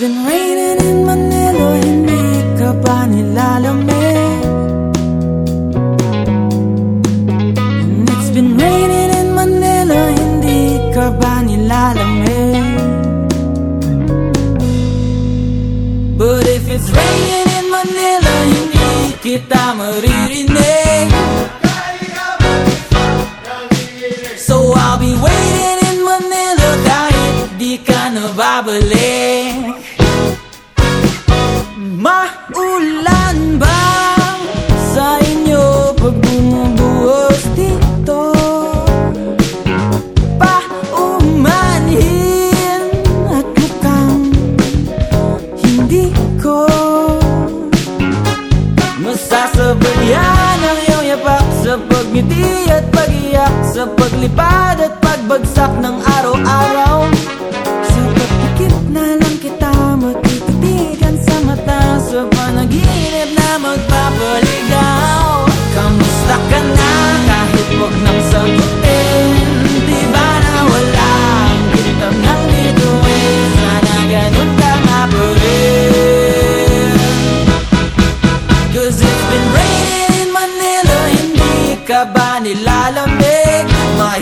Been raining in Manila, hindi ka ba nilalamig? And it's been raining in Manila, hindi ka ba nilalamig? But if it's raining in Manila, hindi kita maririnig So I'll be waiting in Manila kahit di ka nababalik Maulan ba sa inyo pag bumubuhos dito? Paumanhin at mukhang hindi ko Masasabayan ang iyong yapak Sa pagngiti at pagiyak Sa paglipad at pagbagsak ng araw-araw ba nilalamig? Mahirap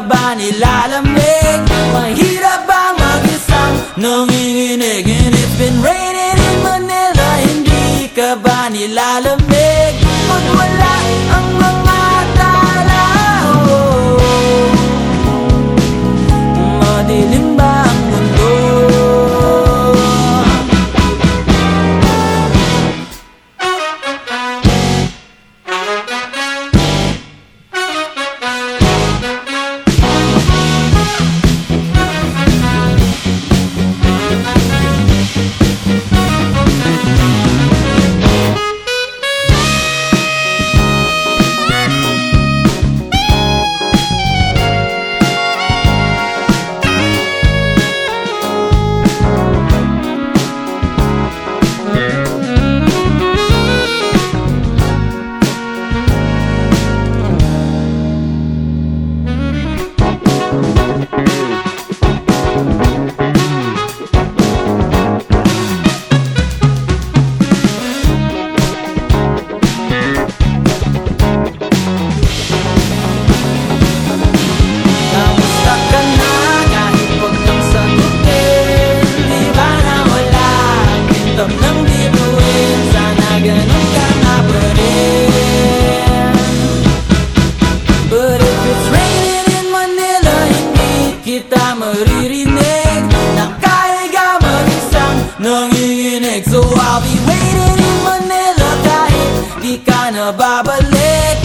ka ba nilalamig? Mahirap bang mag-isang nanginginig? And it's been raining in Manila Hindi ka ba nilalamig? Nanginginig So I'll be waiting in Manila Kahit di ka na babalik